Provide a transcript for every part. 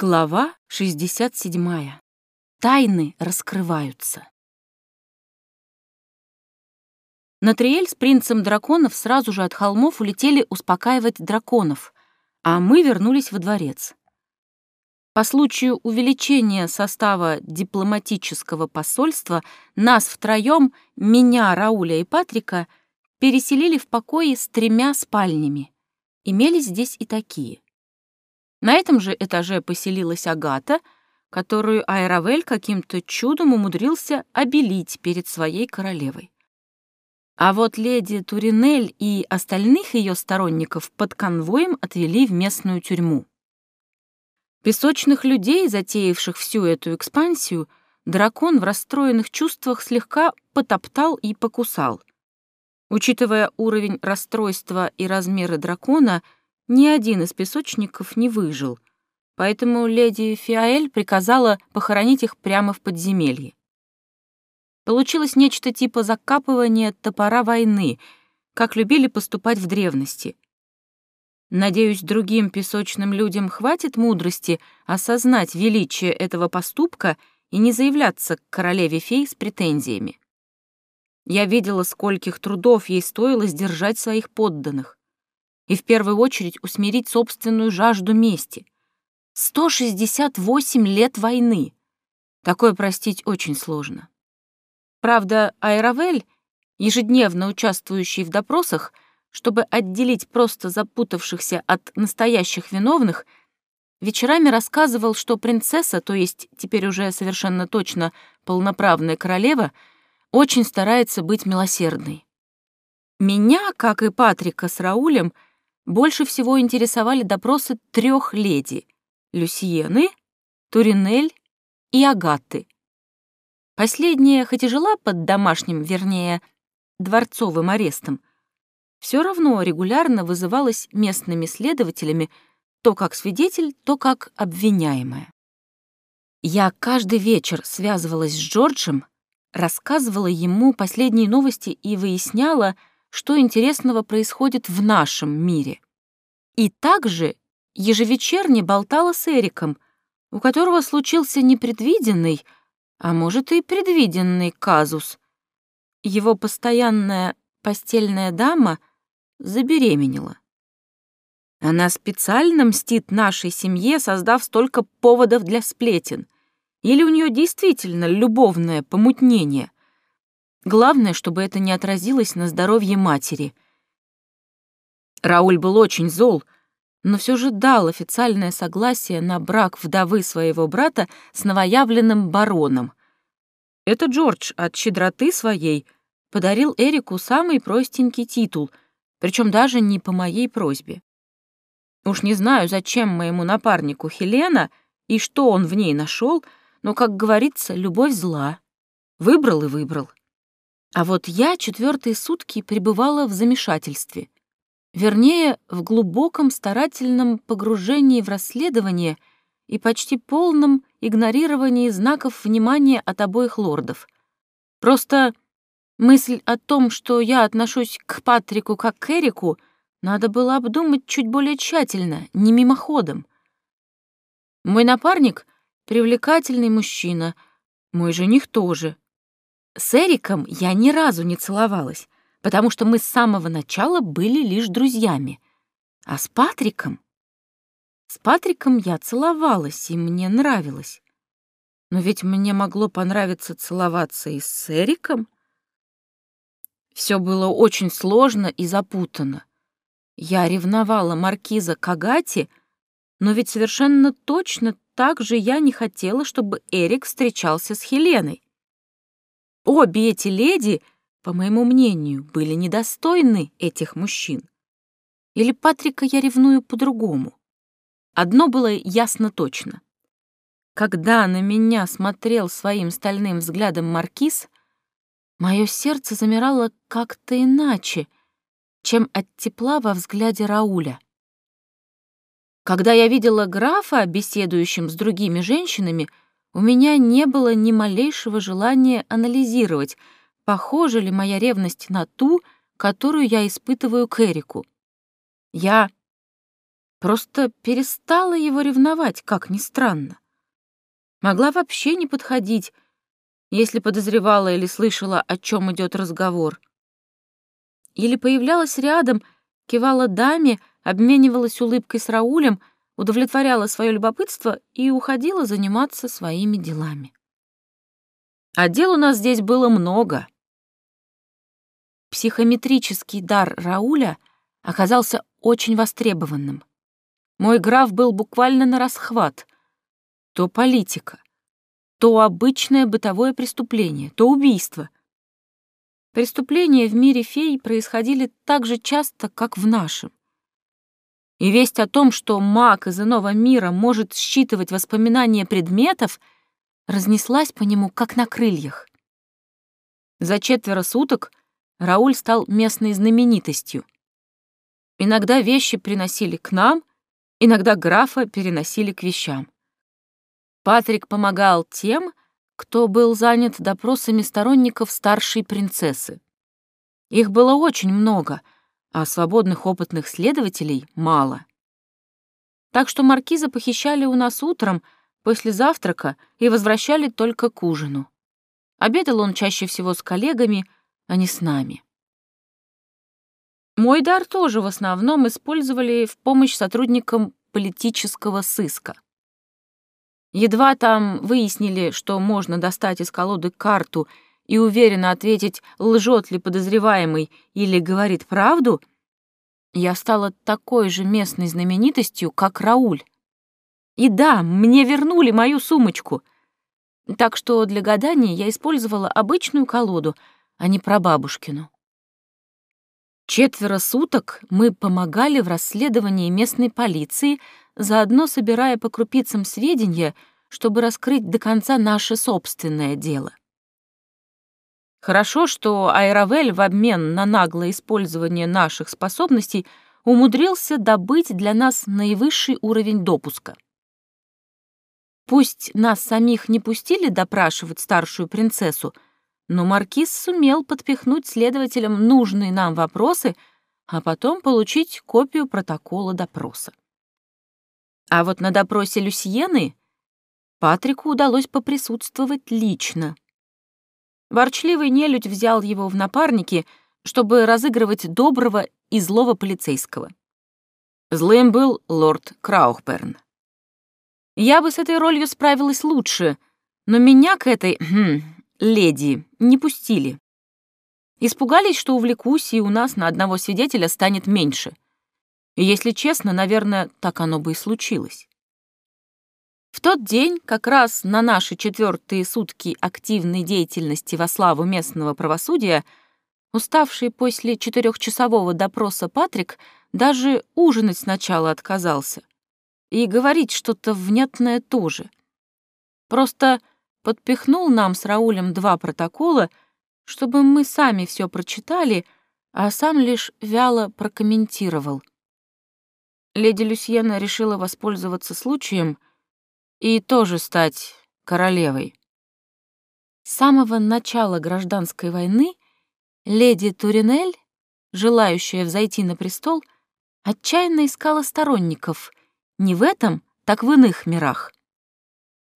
Глава 67. Тайны раскрываются. Натриэль с принцем драконов сразу же от холмов улетели успокаивать драконов, а мы вернулись во дворец. По случаю увеличения состава дипломатического посольства нас втроем, меня, Рауля и Патрика, переселили в покои с тремя спальнями. Имелись здесь и такие — на этом же этаже поселилась Агата, которую Айравель каким-то чудом умудрился обелить перед своей королевой. А вот леди Туринель и остальных ее сторонников под конвоем отвели в местную тюрьму. Песочных людей, затеявших всю эту экспансию, дракон в расстроенных чувствах слегка потоптал и покусал. Учитывая уровень расстройства и размеры дракона — ни один из песочников не выжил, поэтому леди Фиаэль приказала похоронить их прямо в подземелье. Получилось нечто типа закапывания топора войны, как любили поступать в древности. Надеюсь, другим песочным людям хватит мудрости осознать величие этого поступка и не заявляться к королеве фей с претензиями. Я видела, скольких трудов ей стоило сдержать своих подданных и в первую очередь усмирить собственную жажду мести. 168 лет войны. Такое простить очень сложно. Правда, Айравель, ежедневно участвующий в допросах, чтобы отделить просто запутавшихся от настоящих виновных, вечерами рассказывал, что принцесса, то есть теперь уже совершенно точно полноправная королева, очень старается быть милосердной. Меня, как и Патрика с Раулем, — больше всего интересовали допросы трех леди — Люсьены, Туринель и Агаты. Последняя, хоть и жила под домашним, вернее, дворцовым арестом, все равно регулярно вызывалась местными следователями то как свидетель, то как обвиняемая. Я каждый вечер связывалась с Джорджем, рассказывала ему последние новости и выясняла, что интересного происходит в нашем мире. И также ежевечерне болтала с Эриком, у которого случился непредвиденный, а может и предвиденный казус. Его постоянная постельная дама забеременела. Она специально мстит нашей семье, создав столько поводов для сплетен. Или у нее действительно любовное помутнение — Главное, чтобы это не отразилось на здоровье матери. Рауль был очень зол, но все же дал официальное согласие на брак вдовы своего брата с новоявленным бароном. Это Джордж от щедроты своей подарил Эрику самый простенький титул, причем даже не по моей просьбе. Уж не знаю, зачем моему напарнику Хелена и что он в ней нашел, но, как говорится, любовь зла. Выбрал и выбрал. А вот я четвертые сутки пребывала в замешательстве. Вернее, в глубоком старательном погружении в расследование и почти полном игнорировании знаков внимания от обоих лордов. Просто мысль о том, что я отношусь к Патрику как к Эрику, надо было обдумать чуть более тщательно, не мимоходом. Мой напарник — привлекательный мужчина, мой жених тоже — с Эриком я ни разу не целовалась, потому что мы с самого начала были лишь друзьями. А с Патриком... С Патриком я целовалась, и мне нравилось. Но ведь мне могло понравиться целоваться и с Эриком. Все было очень сложно и запутанно. Я ревновала маркиза Кагати, но ведь совершенно точно так же я не хотела, чтобы Эрик встречался с Хеленой. Обе эти леди, по моему мнению, были недостойны этих мужчин. Или Патрика я ревную по-другому. Одно было ясно точно. Когда на меня смотрел своим стальным взглядом маркиз, мое сердце замирало как-то иначе, чем от тепла во взгляде Рауля. Когда я видела графа, беседующим с другими женщинами, у меня не было ни малейшего желания анализировать, похожа ли моя ревность на ту, которую я испытываю к Эрику. Я Просто перестала его ревновать, как ни странно. Могла вообще не подходить, если подозревала или слышала, о чем идет разговор. Или появлялась рядом, кивала даме, обменивалась улыбкой с Раулем, удовлетворяла свое любопытство и уходила заниматься своими делами. А дел у нас здесь было много. Психометрический дар Рауля оказался очень востребованным. Мой граф был буквально на расхват. То политика, то обычное бытовое преступление, то убийство. Преступления в мире фей происходили так же часто, как в нашем. И весть о том, что маг из иного мира может считывать воспоминания предметов, разнеслась по нему, как на крыльях. За четверо суток Рауль стал местной знаменитостью. Иногда вещи приносили к нам, иногда графа переносили к вещам. Патрик помогал тем, кто был занят допросами сторонников старшей принцессы. Их было очень много, а свободных опытных следователей мало. Так что маркиза похищали у нас утром, после завтрака, и возвращали только к ужину. Обедал он чаще всего с коллегами, а не с нами. Мой дар тоже в основном использовали в помощь сотрудникам политического сыска. Едва там выяснили, что можно достать из колоды карту и уверенно ответить, лжет ли подозреваемый или говорит правду, я стала такой же местной знаменитостью, как Рауль. И да, мне вернули мою сумочку. Так что для гадания я использовала обычную колоду, а не прабабушкину. Четверо суток мы помогали в расследовании местной полиции, заодно собирая по крупицам сведения, чтобы раскрыть до конца наше собственное дело. Хорошо, что Айравель в обмен на наглое использование наших способностей умудрился добыть для нас наивысший уровень допуска. Пусть нас самих не пустили допрашивать старшую принцессу, но Маркиз сумел подпихнуть следователям нужные нам вопросы, а потом получить копию протокола допроса. А вот на допросе Люсьены Патрику удалось поприсутствовать лично. Ворчливый нелюдь взял его в напарники, чтобы разыгрывать доброго и злого полицейского. Злым был лорд Краухберн. Я бы с этой ролью справилась лучше, но меня к этой хм, леди не пустили. Испугались, что увлекусь, и у нас на одного свидетеля станет меньше. И, если честно, наверное, так оно бы и случилось. В тот день, как раз на наши четвертые сутки активной деятельности во славу местного правосудия, уставший после четырехчасового допроса Патрик даже ужинать сначала отказался. И говорить что-то внятное тоже. Просто подпихнул нам с Раулем два протокола, чтобы мы сами все прочитали, а сам лишь вяло прокомментировал. Леди Люсьена решила воспользоваться случаем и тоже стать королевой. С самого начала гражданской войны леди Туринель, желающая взойти на престол, отчаянно искала сторонников не в этом, так в иных мирах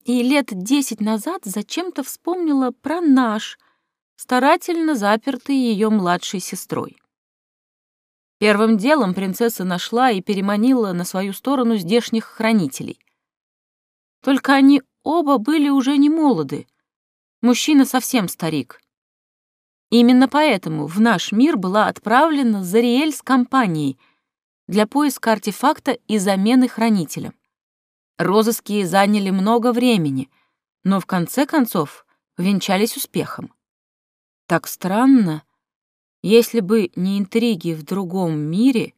и лет десять назад зачем-то вспомнила про наш, старательно запертый ее младшей сестрой. Первым делом принцесса нашла и переманила на свою сторону здешних хранителей. Только они оба были уже не молоды, мужчина совсем старик. Именно поэтому в наш мир была отправлена Зариэль с компанией для поиска артефакта и замены хранителем. Розыски заняли много времени, но в конце концов венчались успехом. Так странно. Если бы не интриги в другом мире,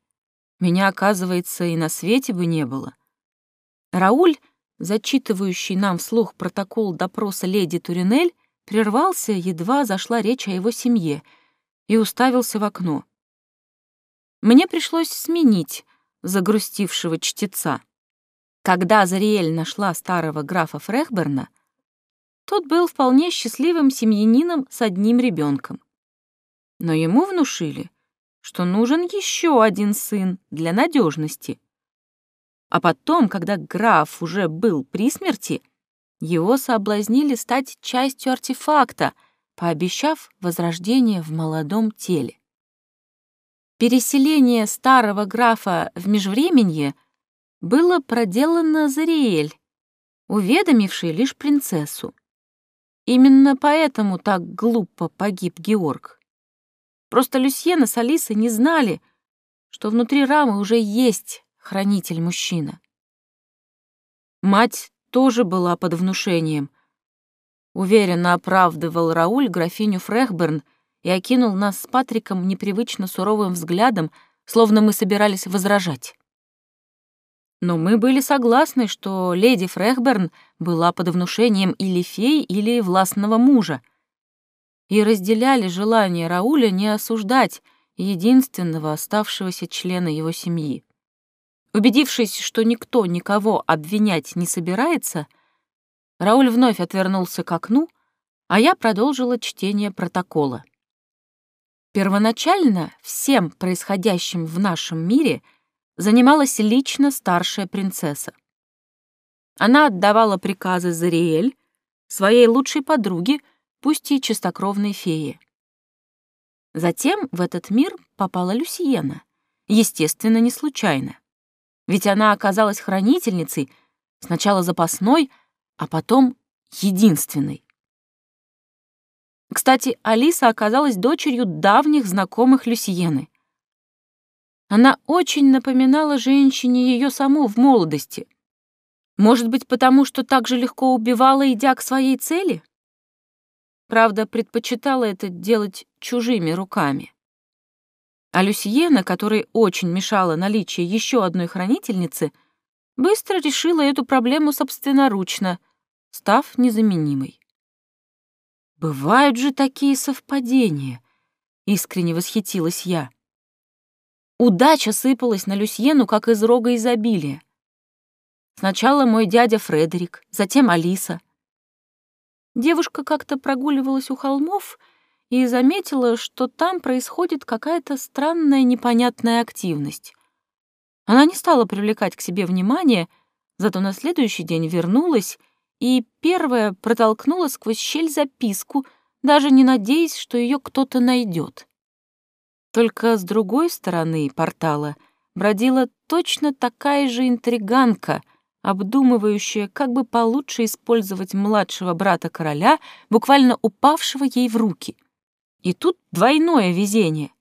меня, оказывается, и на свете бы не было. Рауль, зачитывающий нам вслух протокол допроса леди Туринель, прервался, едва зашла речь о его семье, и уставился в окно. Мне пришлось сменить загрустившего чтеца. Когда Зариэль нашла старого графа Фрехберна, тот был вполне счастливым семьянином с одним ребенком. Но ему внушили, что нужен еще один сын для надежности. А потом, когда граф уже был при смерти, его соблазнили стать частью артефакта, пообещав возрождение в молодом теле. Переселение старого графа в межвременье было проделано Зариэль, уведомившей лишь принцессу. Именно поэтому так глупо погиб Георг. Просто Люсьена с Алисой не знали, что внутри рамы уже есть хранитель-мужчина. Мать тоже была под внушением. Уверенно оправдывал Рауль графиню Фрехберн и окинул нас с Патриком непривычно суровым взглядом, словно мы собирались возражать. Но мы были согласны, что леди Фрехберн была под внушением или феи, или властного мужа, и разделяли желание Рауля не осуждать единственного оставшегося члена его семьи. Убедившись, что никто никого обвинять не собирается, Рауль вновь отвернулся к окну, а я продолжила чтение протокола. Первоначально всем происходящим в нашем мире занималась лично старшая принцесса. Она отдавала приказы Зариэль, своей лучшей подруге, пусть и чистокровной фее. Затем в этот мир попала Люсиена, естественно, не случайно. Ведь она оказалась хранительницей, сначала запасной, а потом единственной. Кстати, Алиса оказалась дочерью давних знакомых Люсиены. Она очень напоминала женщине ее саму в молодости. Может быть, потому что так же легко убивала, идя к своей цели? Правда, предпочитала это делать чужими руками. А Люсьена, которой очень мешало наличие еще одной хранительницы, быстро решила эту проблему собственноручно, став незаменимой. «Бывают же такие совпадения!» — искренне восхитилась я. Удача сыпалась на Люсьену, как из рога изобилия. Сначала мой дядя Фредерик, затем Алиса. Девушка как-то прогуливалась у холмов и заметила, что там происходит какая-то странная непонятная активность. Она не стала привлекать к себе внимание, зато на следующий день вернулась и первая протолкнула сквозь щель записку, даже не надеясь, что ее кто-то найдет. Только с другой стороны портала бродила точно такая же интриганка, обдумывающая, как бы получше использовать младшего брата короля, буквально упавшего ей в руки. И тут двойное везение.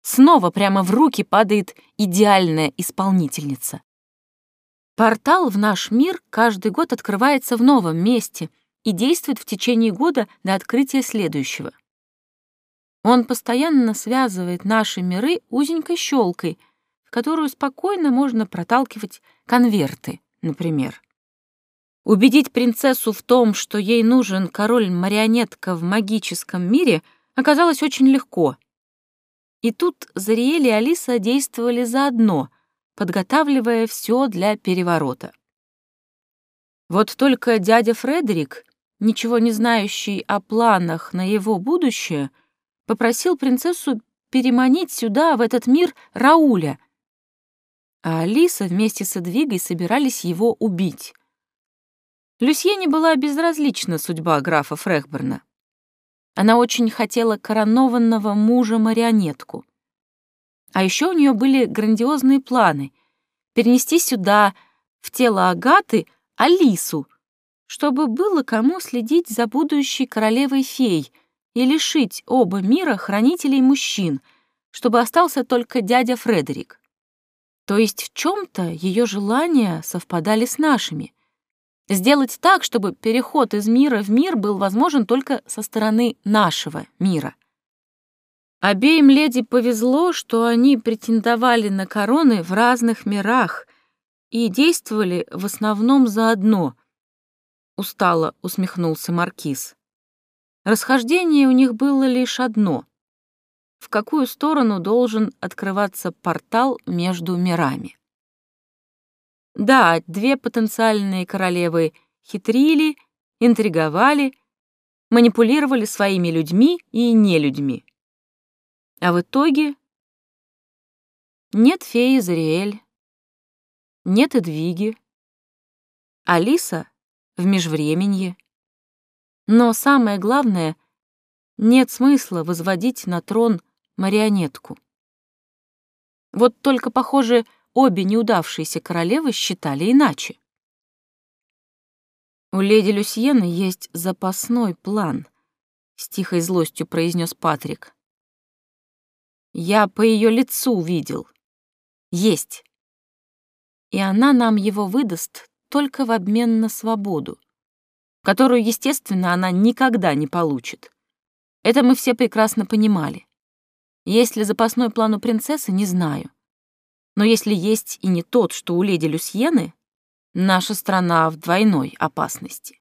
Снова прямо в руки падает идеальная исполнительница. Портал в наш мир каждый год открывается в новом месте и действует в течение года до открытия следующего. Он постоянно связывает наши миры узенькой щелкой, в которую спокойно можно проталкивать конверты, например. Убедить принцессу в том, что ей нужен король-марионетка в магическом мире, оказалось очень легко. И тут Зариэль и Алиса действовали заодно, подготавливая все для переворота. Вот только дядя Фредерик, ничего не знающий о планах на его будущее, — попросил принцессу переманить сюда, в этот мир, Рауля. А Алиса вместе с Эдвигой собирались его убить. Люсьене была безразлична судьба графа Фрехберна. Она очень хотела коронованного мужа-марионетку. А еще у нее были грандиозные планы — перенести сюда, в тело Агаты, Алису, чтобы было кому следить за будущей королевой фей — и лишить оба мира хранителей мужчин, чтобы остался только дядя Фредерик. То есть в чем-то ее желания совпадали с нашими. Сделать так, чтобы переход из мира в мир был возможен только со стороны нашего мира. Обеим леди повезло, что они претендовали на короны в разных мирах и действовали в основном заодно. Устало усмехнулся Маркиз. Расхождение у них было лишь одно — в какую сторону должен открываться портал между мирами. Да, две потенциальные королевы хитрили, интриговали, манипулировали своими людьми и нелюдьми. А в итоге нет феи Зариэль, нет и двиги. Алиса в межвременье. Но самое главное, нет смысла возводить на трон марионетку. Вот только, похоже, обе неудавшиеся королевы считали иначе. «У леди Люсьены есть запасной план», — с тихой злостью произнес Патрик. «Я по ее лицу видел. Есть. И она нам его выдаст только в обмен на свободу, которую, естественно, она никогда не получит. Это мы все прекрасно понимали. Есть ли запасной план у принцессы, не знаю. Но если есть и не тот, что у леди Люсьены, наша страна в двойной опасности.